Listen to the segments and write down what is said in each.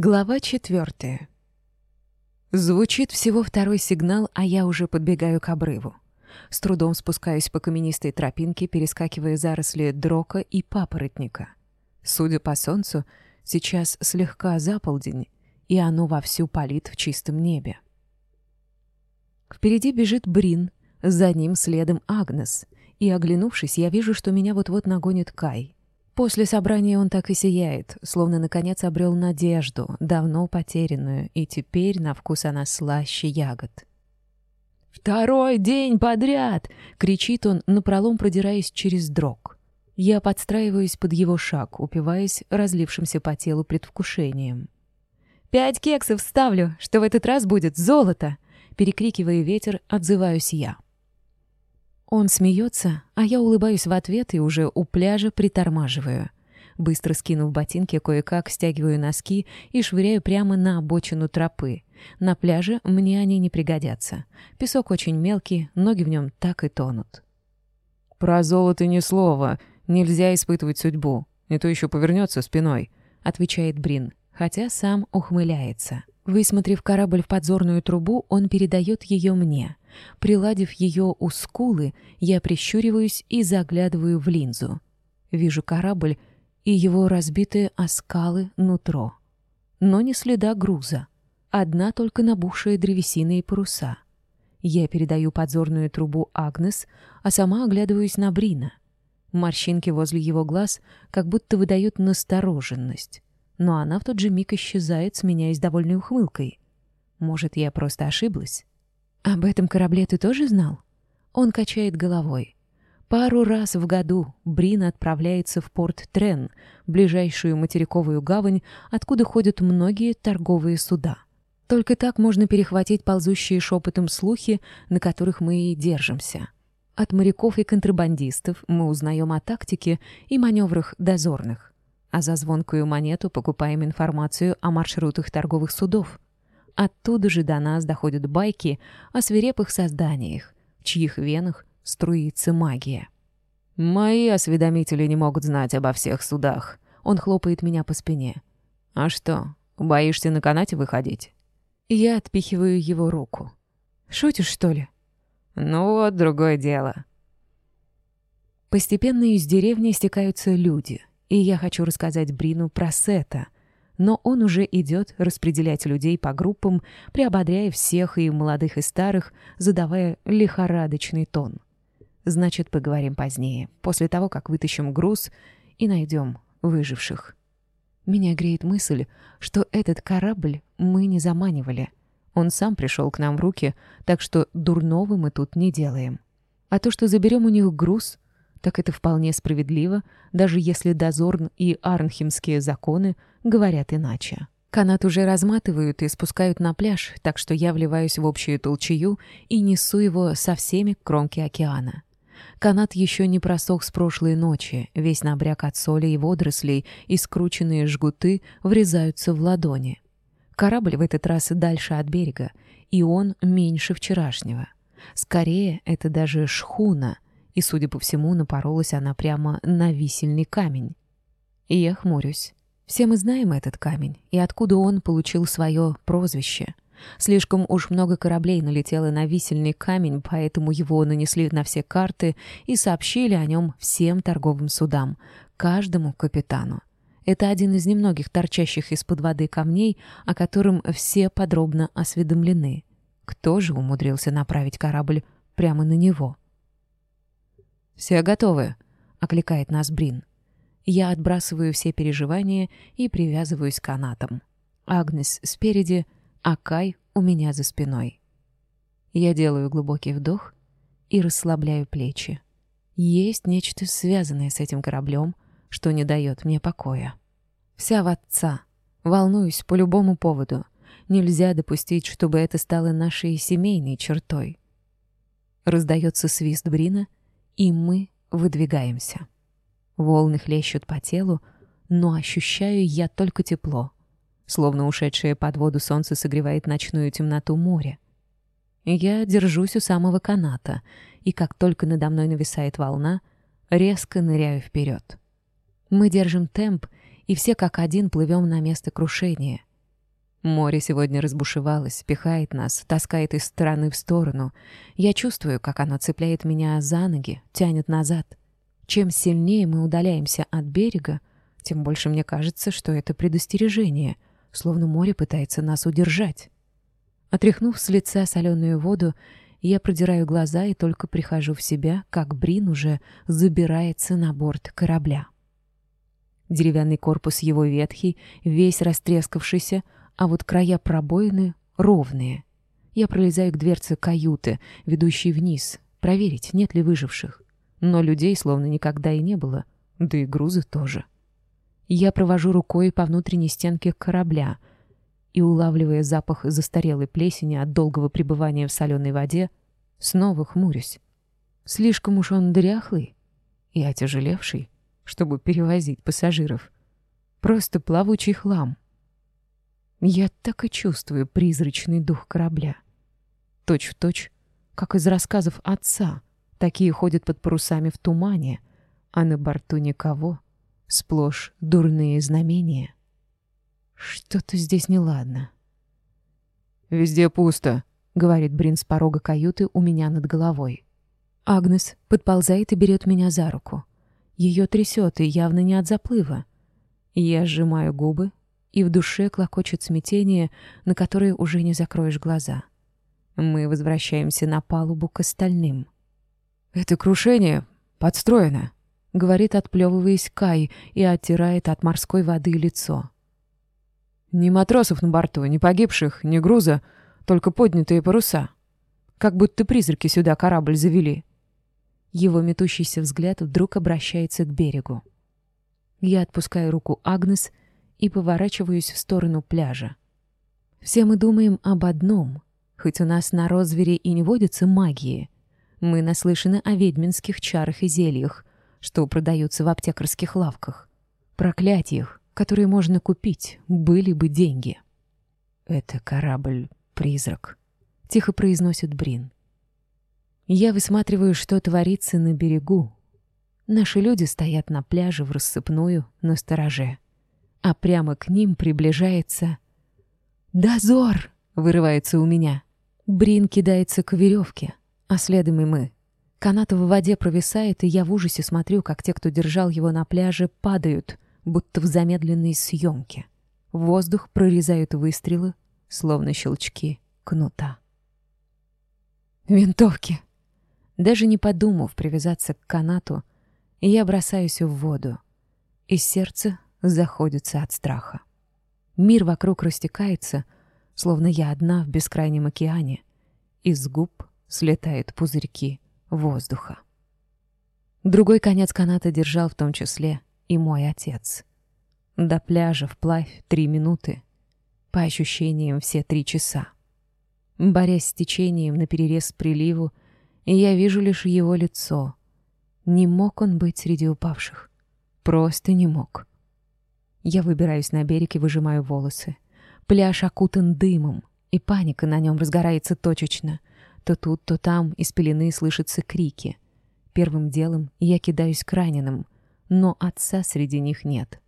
Глава четвертая. Звучит всего второй сигнал, а я уже подбегаю к обрыву. С трудом спускаюсь по каменистой тропинке, перескакивая заросли дрока и папоротника. Судя по солнцу, сейчас слегка заполдень, и оно вовсю палит в чистом небе. Впереди бежит Брин, за ним следом Агнес, и, оглянувшись, я вижу, что меня вот-вот нагонит Кай. После собрания он так и сияет, словно наконец обрел надежду, давно потерянную, и теперь на вкус она слаще ягод. «Второй день подряд!» — кричит он, напролом продираясь через дрог. Я подстраиваюсь под его шаг, упиваясь разлившимся по телу предвкушением. «Пять кексов ставлю, что в этот раз будет золото!» Перекрикивая ветер, отзываюсь я. Он смеется, а я улыбаюсь в ответ и уже у пляжа притормаживаю. Быстро скинув ботинки, кое-как стягиваю носки и швыряю прямо на обочину тропы. На пляже мне они не пригодятся. Песок очень мелкий, ноги в нем так и тонут. «Про золото ни слова. Нельзя испытывать судьбу. И то еще повернется спиной», — отвечает Брин, хотя сам ухмыляется. Высмотрев корабль в подзорную трубу, он передает ее мне приладив ее у скулы, я прищуриваюсь и заглядываю в линзу. Вижу корабль и его разбитые о скалы нутро. Но не следа груза. Одна только набухшая древесина и паруса. Я передаю подзорную трубу Агнес, а сама оглядываюсь на Брина. Морщинки возле его глаз как будто выдают настороженность. Но она в тот же миг исчезает, сменяясь довольной ухмылкой. Может, я просто ошиблась? Об этом корабле ты тоже знал? Он качает головой. Пару раз в году Брин отправляется в порт Трен, ближайшую материковую гавань, откуда ходят многие торговые суда. Только так можно перехватить ползущие шепотом слухи, на которых мы и держимся. От моряков и контрабандистов мы узнаем о тактике и маневрах дозорных, а за звонкую монету покупаем информацию о маршрутах торговых судов. Оттуда же до нас доходят байки о свирепых созданиях, в чьих венах струится магия. «Мои осведомители не могут знать обо всех судах». Он хлопает меня по спине. «А что, боишься на канате выходить?» Я отпихиваю его руку. «Шутишь, что ли?» «Ну вот, другое дело». Постепенно из деревни стекаются люди, и я хочу рассказать Брину про Сета — но он уже идет распределять людей по группам, приободряя всех и молодых, и старых, задавая лихорадочный тон. Значит, поговорим позднее, после того, как вытащим груз и найдем выживших. Меня греет мысль, что этот корабль мы не заманивали. Он сам пришел к нам в руки, так что дурного мы тут не делаем. А то, что заберем у них груз, так это вполне справедливо, даже если дозорн и арнхемские законы говорят иначе. Канат уже разматывают и спускают на пляж, так что я вливаюсь в общую толчую и несу его со всеми к кромке океана. Канат еще не просох с прошлой ночи, весь набряк от соли и водорослей, и скрученные жгуты врезаются в ладони. Корабль в этот раз дальше от берега, и он меньше вчерашнего. Скорее, это даже шхуна — и, судя по всему, напоролась она прямо на висельный камень. И я хмурюсь. Все мы знаем этот камень и откуда он получил свое прозвище. Слишком уж много кораблей налетело на висельный камень, поэтому его нанесли на все карты и сообщили о нем всем торговым судам, каждому капитану. Это один из немногих торчащих из-под воды камней, о котором все подробно осведомлены. Кто же умудрился направить корабль прямо на него? «Все готовы?» — окликает нас Брин. Я отбрасываю все переживания и привязываюсь к канатам. Агнес спереди, а Кай у меня за спиной. Я делаю глубокий вдох и расслабляю плечи. Есть нечто связанное с этим кораблем, что не дает мне покоя. Вся в отца. Волнуюсь по любому поводу. Нельзя допустить, чтобы это стало нашей семейной чертой. Раздается свист Брина — и мы выдвигаемся. Волны хлещут по телу, но ощущаю я только тепло, словно ушедшее под воду солнце согревает ночную темноту моря. Я держусь у самого каната, и как только надо мной нависает волна, резко ныряю вперед. Мы держим темп, и все как один плывем на место крушения. Море сегодня разбушевалось, пихает нас, таскает из стороны в сторону. Я чувствую, как оно цепляет меня за ноги, тянет назад. Чем сильнее мы удаляемся от берега, тем больше мне кажется, что это предостережение, словно море пытается нас удержать. Отряхнув с лица соленую воду, я продираю глаза и только прихожу в себя, как Брин уже забирается на борт корабля. Деревянный корпус его ветхий, весь растрескавшийся, а вот края пробоины ровные. Я пролезаю к дверце каюты, ведущей вниз, проверить, нет ли выживших. Но людей словно никогда и не было, да и грузы тоже. Я провожу рукой по внутренней стенке корабля и, улавливая запах застарелой плесени от долгого пребывания в соленой воде, снова хмурюсь. Слишком уж он дряхлый и отяжелевший, чтобы перевозить пассажиров. Просто плавучий хлам — я так и чувствую призрачный дух корабля. Точь в точь, как из рассказов отца. Такие ходят под парусами в тумане, а на борту никого. Сплошь дурные знамения. Что-то здесь неладно. «Везде пусто», — говорит Брин с порога каюты у меня над головой. Агнес подползает и берет меня за руку. Ее трясет, и явно не от заплыва. Я сжимаю губы, и в душе клокочет смятение, на которое уже не закроешь глаза. Мы возвращаемся на палубу к остальным. «Это крушение подстроено», — говорит, отплевываясь Кай и оттирает от морской воды лицо. «Ни матросов на борту, ни погибших, ни груза, только поднятые паруса. Как будто призраки сюда корабль завели». Его метущийся взгляд вдруг обращается к берегу. Я отпускаю руку Агнес — и поворачиваюсь в сторону пляжа. Все мы думаем об одном, хоть у нас на розвере и не водятся магии. Мы наслышаны о ведьминских чарах и зельях, что продаются в аптекарских лавках. Проклятиях, которые можно купить, были бы деньги. «Это корабль-призрак», — тихо произносит Брин. Я высматриваю, что творится на берегу. Наши люди стоят на пляже в рассыпную, на стороже а прямо к ним приближается... «Дозор!» — вырывается у меня. Брин кидается к веревке, а следом и мы. Канат в воде провисает, и я в ужасе смотрю, как те, кто держал его на пляже, падают, будто в замедленной съемке. В Воздух прорезают выстрелы, словно щелчки кнута. «Винтовки!» Даже не подумав привязаться к канату, я бросаюсь в воду, и сердце заходится от страха. Мир вокруг растекается, словно я одна в бескрайнем океане. Из губ слетают пузырьки воздуха. Другой конец каната держал в том числе и мой отец. До пляжа вплавь три минуты, по ощущениям все три часа. Борясь с течением на перерез приливу, я вижу лишь его лицо. Не мог он быть среди упавших. Просто не мог. Я выбираюсь на берег и выжимаю волосы. Пляж окутан дымом, и паника на нем разгорается точечно. То тут, то там из пелены слышатся крики. Первым делом я кидаюсь к раненым, но отца среди них нет.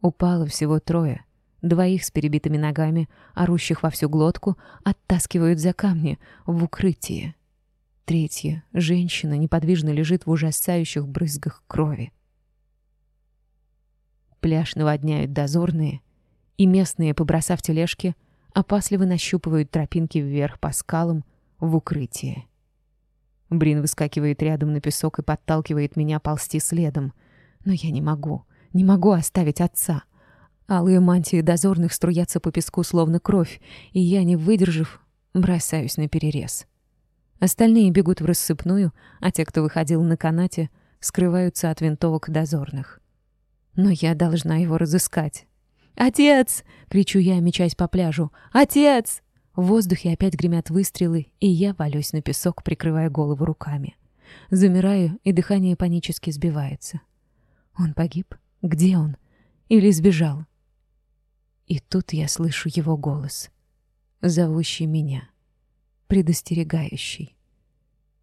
Упало всего трое. Двоих с перебитыми ногами, орущих во всю глотку, оттаскивают за камни в укрытие. Третья, женщина, неподвижно лежит в ужасающих брызгах крови. Пляж наводняют дозорные, и местные, побросав тележки, опасливо нащупывают тропинки вверх по скалам в укрытие. Брин выскакивает рядом на песок и подталкивает меня ползти следом. Но я не могу, не могу оставить отца. Алые мантии дозорных струятся по песку, словно кровь, и я, не выдержав, бросаюсь на перерез. Остальные бегут в рассыпную, а те, кто выходил на канате, скрываются от винтовок дозорных. Но я должна его разыскать. «Отец!» — кричу я, мечась по пляжу. «Отец!» В воздухе опять гремят выстрелы, и я валюсь на песок, прикрывая голову руками. Замираю, и дыхание панически сбивается. Он погиб? Где он? Или сбежал? И тут я слышу его голос, зовущий меня, предостерегающий.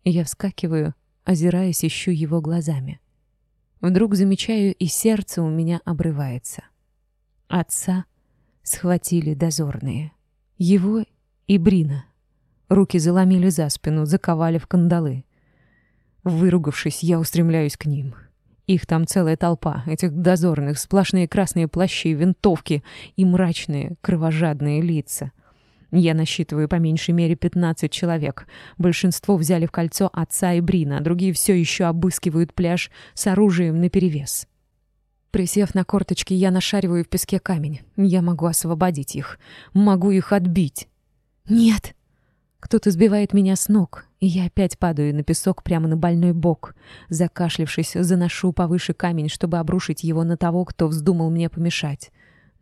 Я вскакиваю, озираясь, ищу его глазами. Вдруг замечаю, и сердце у меня обрывается. Отца схватили дозорные. Его и Брина. Руки заломили за спину, заковали в кандалы. Выругавшись, я устремляюсь к ним. Их там целая толпа, этих дозорных, сплошные красные плащи, винтовки и мрачные, кровожадные лица. Я насчитываю по меньшей мере 15 человек. Большинство взяли в кольцо отца и Брина, а другие все еще обыскивают пляж с оружием наперевес. Присев на корточки, я нашариваю в песке камень. Я могу освободить их. Могу их отбить. «Нет!» Кто-то сбивает меня с ног, и я опять падаю на песок прямо на больной бок. Закашлившись, заношу повыше камень, чтобы обрушить его на того, кто вздумал мне помешать.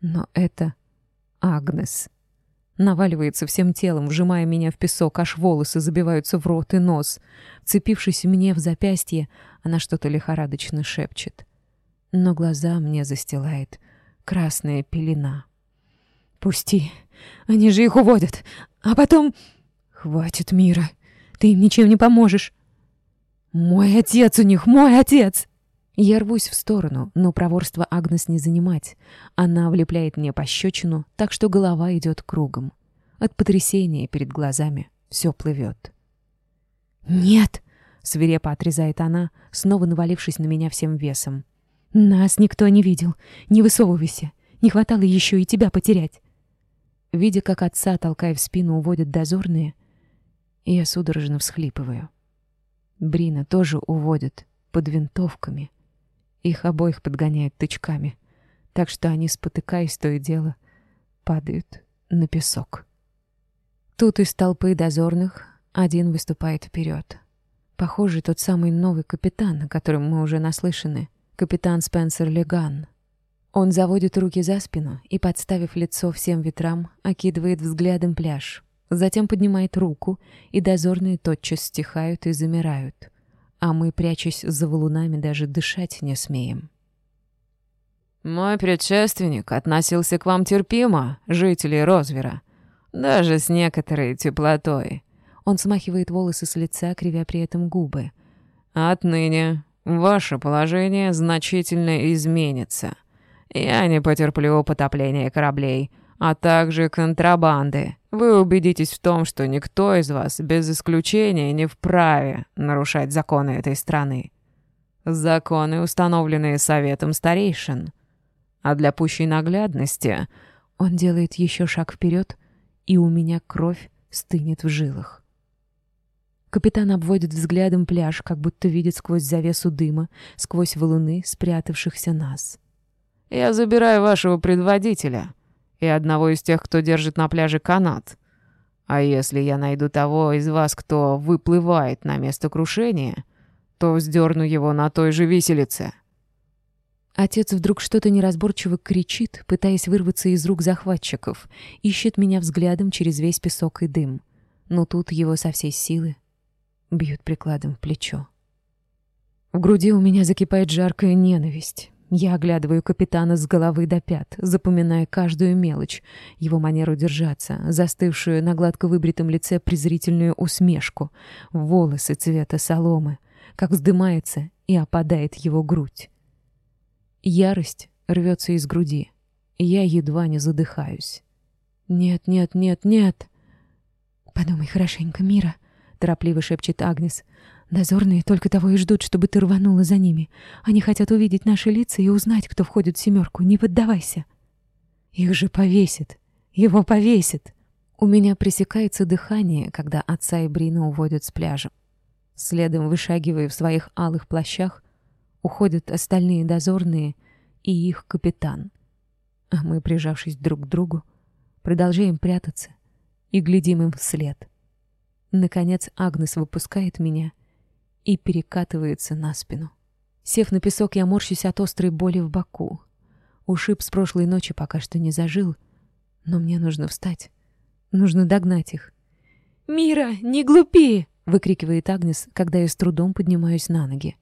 Но это Агнес. Наваливается всем телом, вжимая меня в песок, аж волосы забиваются в рот и нос. Вцепившись мне в запястье, она что-то лихорадочно шепчет. Но глаза мне застилает красная пелена. «Пусти! Они же их уводят! А потом...» «Хватит, Мира! Ты им ничем не поможешь!» «Мой отец Я рвусь в сторону, но проворство Агнес не занимать. Она влепляет мне пощечину, так что голова идет кругом. От потрясения перед глазами все плывет. «Нет!» — свирепо отрезает она, снова навалившись на меня всем весом. «Нас никто не видел. Не высовывайся. Не хватало еще и тебя потерять». Видя, как отца, толкая в спину, уводят дозорные, я судорожно всхлипываю. Брина тоже уводят под винтовками — их обоих подгоняют тычками, так что они, спотыкаясь то и дело, падают на песок. Тут из толпы дозорных один выступает вперед. Похоже, тот самый новый капитан, о котором мы уже наслышаны, капитан Спенсер Леган. Он заводит руки за спину и, подставив лицо всем ветрам, окидывает взглядом пляж. Затем поднимает руку, и дозорные тотчас стихают и замирают — а мы, прячась за валунами, даже дышать не смеем. «Мой предшественник относился к вам терпимо, жители Розвера, даже с некоторой теплотой». Он смахивает волосы с лица, кривя при этом губы. «Отныне ваше положение значительно изменится. Я не потерплю потопления кораблей, а также контрабанды. Вы убедитесь в том, что никто из вас без исключения не вправе нарушать законы этой страны. Законы, установленные Советом Старейшин. А для пущей наглядности он делает еще шаг вперед, и у меня кровь стынет в жилах. Капитан обводит взглядом пляж, как будто видит сквозь завесу дыма, сквозь валуны, спрятавшихся нас. «Я забираю вашего предводителя», и одного из тех, кто держит на пляже канат. А если я найду того из вас, кто выплывает на место крушения, то вздерну его на той же виселице». Отец вдруг что-то неразборчиво кричит, пытаясь вырваться из рук захватчиков, ищет меня взглядом через весь песок и дым. Но тут его со всей силы бьют прикладом в плечо. В груди у меня закипает жаркая ненависть. Я оглядываю капитана с головы до пят, запоминая каждую мелочь, его манеру держаться, застывшую на гладко выбритом лице презрительную усмешку, волосы цвета соломы, как вздымается и опадает его грудь. Ярость рвется из груди, и я едва не задыхаюсь. «Нет, нет, нет, нет!» «Подумай хорошенько, Мира», — торопливо шепчет Агнес. Дозорные только того и ждут, чтобы ты рванула за ними. Они хотят увидеть наши лица и узнать, кто входит в семерку. Не поддавайся. Их же повесит. Его повесит. У меня пресекается дыхание, когда отца и Брина уводят с пляжа. Следом, вышагивая в своих алых плащах, уходят остальные дозорные и их капитан. А мы, прижавшись друг к другу, продолжаем прятаться и глядим им вслед. Наконец Агнес выпускает меня и перекатывается на спину. Сев на песок, я морщусь от острой боли в боку. Ушиб с прошлой ночи пока что не зажил, но мне нужно встать. Нужно догнать их. «Мира, не глупи!» — выкрикивает Агнес, когда я с трудом поднимаюсь на ноги.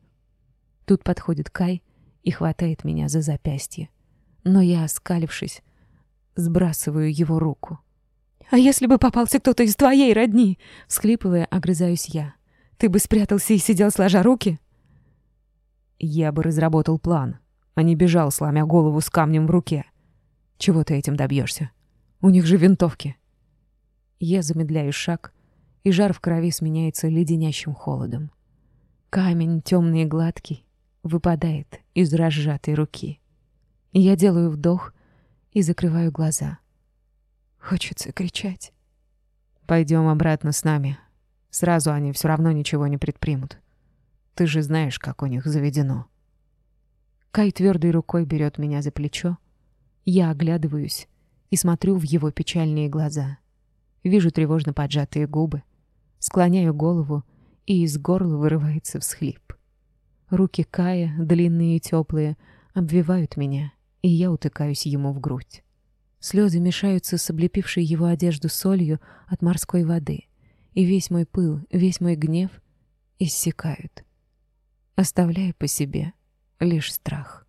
Тут подходит Кай и хватает меня за запястье. Но я, оскалившись, сбрасываю его руку. «А если бы попался кто-то из твоей родни?» — всхлипывая, огрызаюсь я. Ты бы спрятался и сидел сложа руки?» Я бы разработал план, а не бежал, сломя голову с камнем в руке. Чего ты этим добьешься? У них же винтовки. Я замедляю шаг, и жар в крови сменяется леденящим холодом. Камень, темный и гладкий, выпадает из разжатой руки. Я делаю вдох и закрываю глаза. Хочется кричать. «Пойдем обратно с нами», Сразу они все равно ничего не предпримут. Ты же знаешь, как у них заведено. Кай твердой рукой берет меня за плечо. Я оглядываюсь и смотрю в его печальные глаза. Вижу тревожно поджатые губы. Склоняю голову, и из горла вырывается всхлип. Руки Кая, длинные и теплые, обвивают меня, и я утыкаюсь ему в грудь. Слезы мешаются с облепившей его одежду солью от морской воды и весь мой пыл, весь мой гнев иссякают, оставляя по себе лишь страх.